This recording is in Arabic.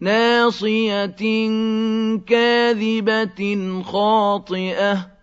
ناصية كاذبة خاطئة.